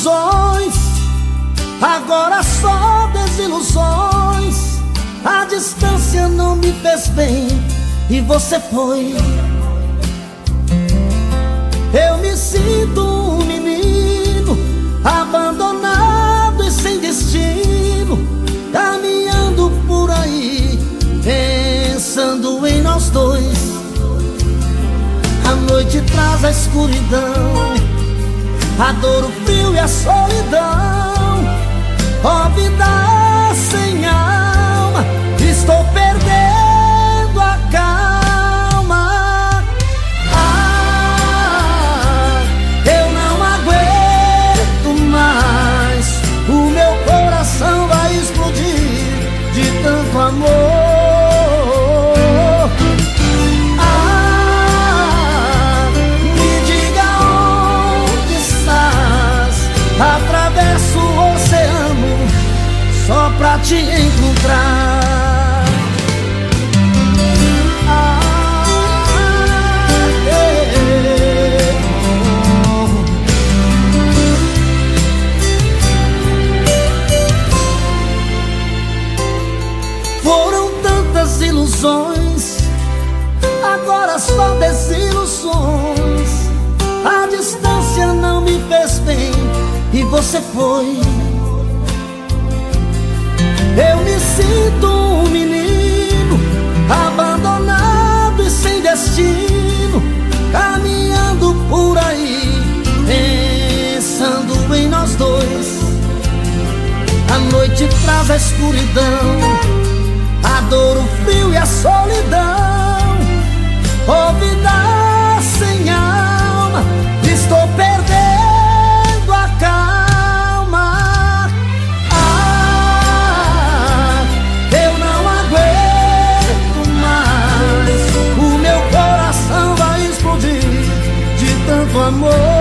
ilusões, agora só desilusões. A distância não me fez bem e você foi. Eu me sinto um menino abandonado e sem destino, caminhando por aí, pensando em nós dois. A noite traz a escuridão, a dor, o frio e a solidão. Te encontrar. Ah, Foram tantas ilusões, agora só desilusões. A distância não me fez bem e você foi. Eu me sinto um menino abandonado e sem destino, caminhando por aí, pensando em nós dois. A noite traz a escuridão, a dor, novo amor.